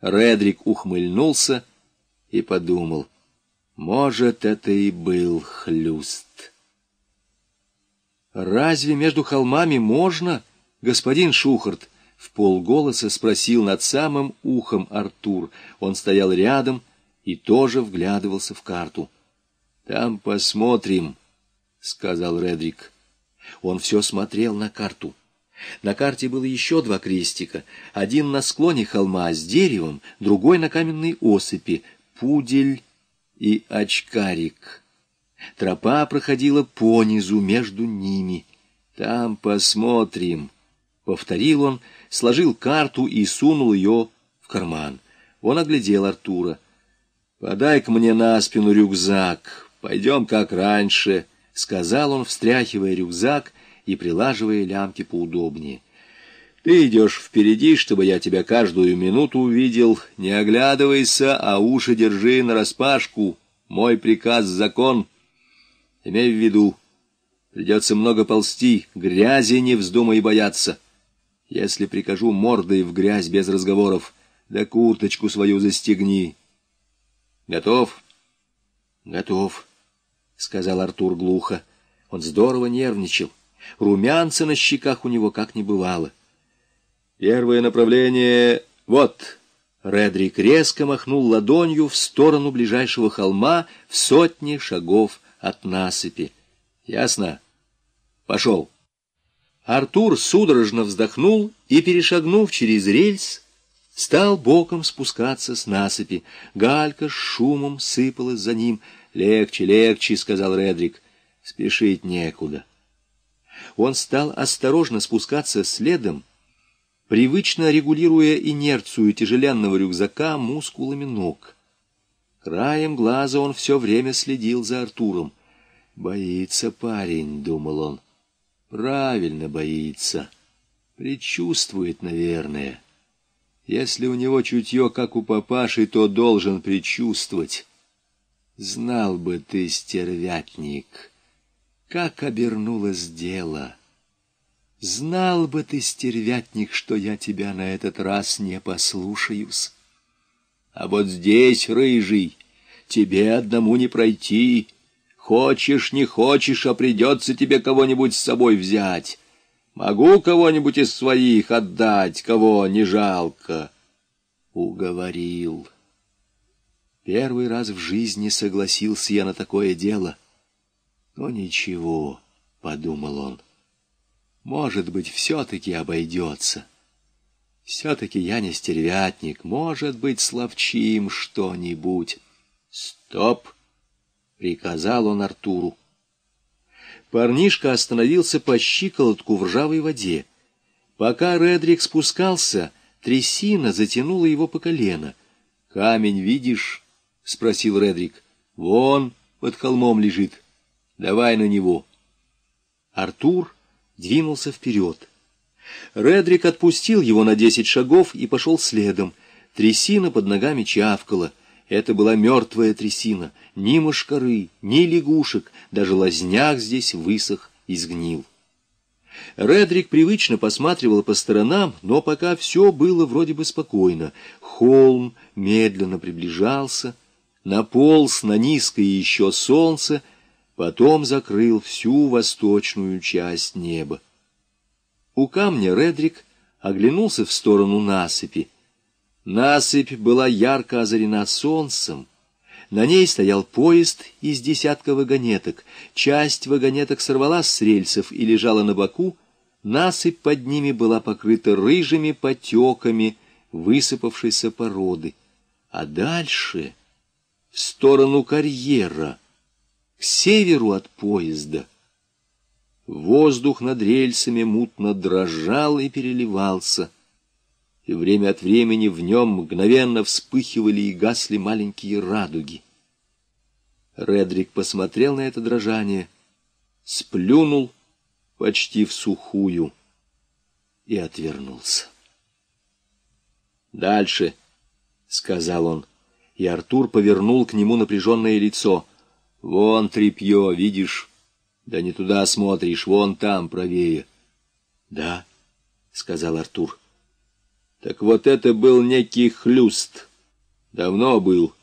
Редрик ухмыльнулся и подумал, может, это и был хлюст. «Разве между холмами можно, господин Шухарт?» — в полголоса спросил над самым ухом Артур. Он стоял рядом и тоже вглядывался в карту. «Там посмотрим», — сказал Редрик. Он все смотрел на карту. На карте было еще два крестика. Один на склоне холма с деревом, другой на каменной осыпи. Пудель и очкарик. Тропа проходила понизу между ними. «Там посмотрим», — повторил он, сложил карту и сунул ее в карман. Он оглядел Артура. «Подай-ка мне на спину рюкзак, пойдем как раньше», — сказал он, встряхивая рюкзак и прилаживая лямки поудобнее. Ты идешь впереди, чтобы я тебя каждую минуту увидел. Не оглядывайся, а уши держи нараспашку. Мой приказ — закон. Имей в виду, придется много ползти, грязи не вздумай бояться. Если прикажу мордой в грязь без разговоров, да курточку свою застегни. Готов? Готов, — сказал Артур глухо. Он здорово нервничал. Румянца на щеках у него как не бывало. Первое направление — вот. Редрик резко махнул ладонью в сторону ближайшего холма в сотни шагов от насыпи. Ясно? Пошел. Артур судорожно вздохнул и, перешагнув через рельс, стал боком спускаться с насыпи. Галька с шумом сыпалась за ним. «Легче, легче», — сказал Редрик. «Спешить некуда». Он стал осторожно спускаться следом, привычно регулируя инерцию тяжеленного рюкзака мускулами ног. Краем глаза он все время следил за Артуром. «Боится парень», — думал он. «Правильно боится. Предчувствует, наверное. Если у него чутье, как у папаши, то должен предчувствовать. Знал бы ты, стервятник, как обернулось дело». Знал бы ты, стервятник, что я тебя на этот раз не послушаюсь. А вот здесь, рыжий, тебе одному не пройти. Хочешь, не хочешь, а придется тебе кого-нибудь с собой взять. Могу кого-нибудь из своих отдать, кого не жалко. Уговорил. Первый раз в жизни согласился я на такое дело. Но ничего, — подумал он, — может быть, все-таки обойдется. Все-таки я не стервятник, может быть, словчим что-нибудь. Стоп! — приказал он Артуру. Парнишка остановился по щиколотку в ржавой воде. Пока Редрик спускался, трясина затянула его по колено. «Камень видишь?» — спросил Редрик. «Вон, под холмом лежит. Давай на него». Артур двинулся вперед. Редрик отпустил его на десять шагов и пошел следом. Трясина под ногами чавкала. Это была мертвая трясина. Ни мошкары, ни лягушек, даже лазняк здесь высох и сгнил. Редрик привычно посматривал по сторонам, но пока все было вроде бы спокойно. Холм медленно приближался, наполз на низкое еще солнце, потом закрыл всю восточную часть неба. У камня Редрик оглянулся в сторону насыпи. Насыпь была ярко озарена солнцем. На ней стоял поезд из десятка вагонеток. Часть вагонеток сорвалась с рельсов и лежала на боку. Насыпь под ними была покрыта рыжими потеками высыпавшейся породы. А дальше, в сторону карьера, к северу от поезда. Воздух над рельсами мутно дрожал и переливался, и время от времени в нем мгновенно вспыхивали и гасли маленькие радуги. Редрик посмотрел на это дрожание, сплюнул почти в сухую и отвернулся. «Дальше», — сказал он, и Артур повернул к нему напряженное лицо — Вон тряпье, видишь? Да не туда смотришь, вон там, правее. Да, — сказал Артур. Так вот это был некий хлюст. Давно был.